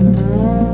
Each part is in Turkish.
うん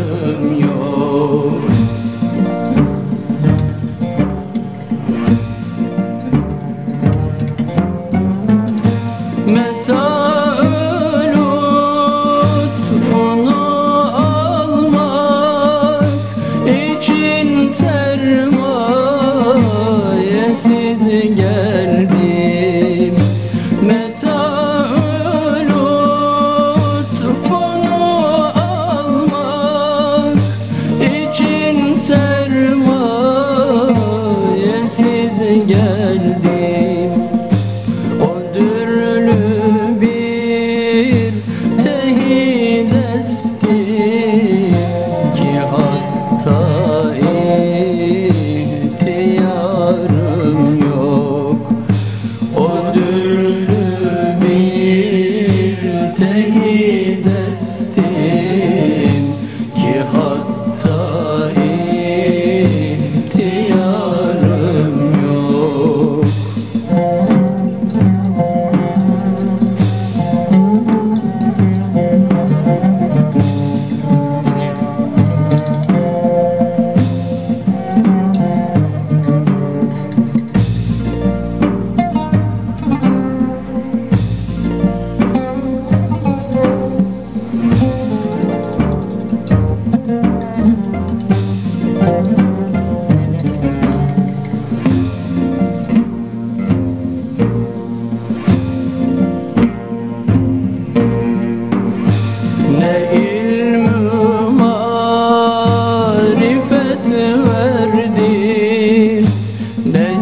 Oh.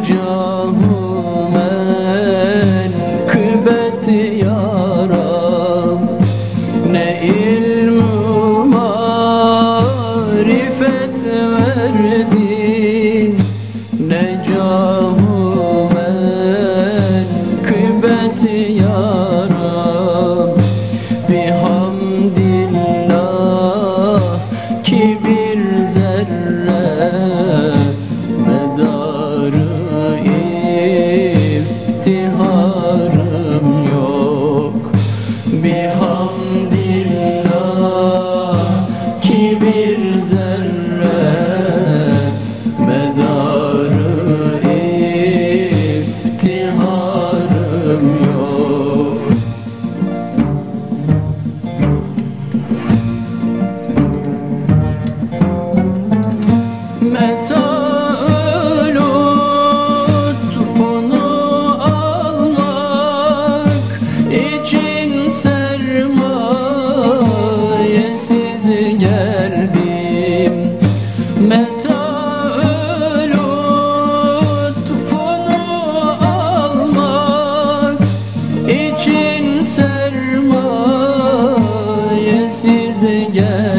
Hocamın kıbet ya Ne ilm marifet Yeah.